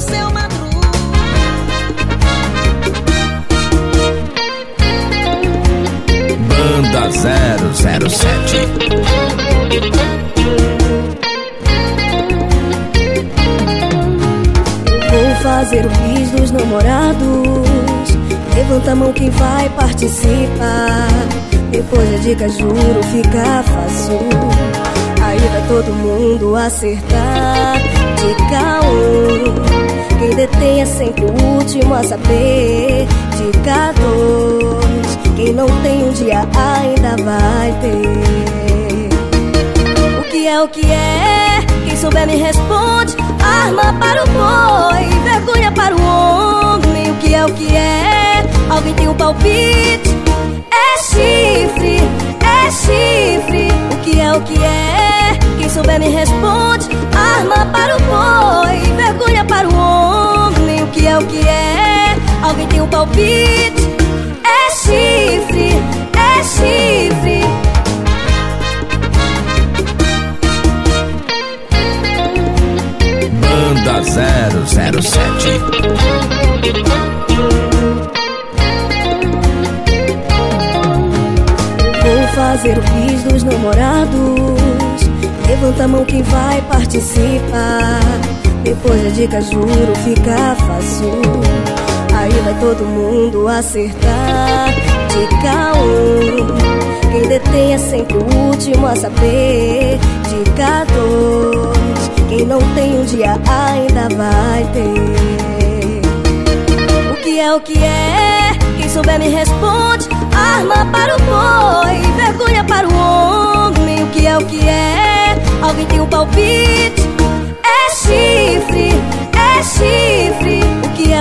do seu madruga. Banda 007 Vou fazer o quiz dos namorados. Levanta a mão quem vai participar. Depois da dica, juro, fica fácil. Aí vai todo mundo acertar. Dica 1. Quem detém é sempre o último a saber. Dica 2. Quem não tem um dia ainda vai ter. O que é o que é? Quem souber me responde. Arma para o boi, vergonha para o homem. O que é o que é? Alguém tem um palpite? É chifre, é chifre. O que é o que é? Quem souber me responde. Arma para o boi, que é o que é? Alguém tem um palpite? É chifre, é chifre. Banda 007 Vou fazer o quiz dos namorados. Levanta a mão quem vai participar. Depois da dica, juro, fica fácil. Aí vai todo mundo acertar. Dica 1. Quem detém é sempre o último a saber. Dica 2. Quem não tem um dia ainda vai ter. O que é o que é? Quem souber me responde. Arma para o boi, vergonha para o homem. O que é o que é? Alguém tem um palpite?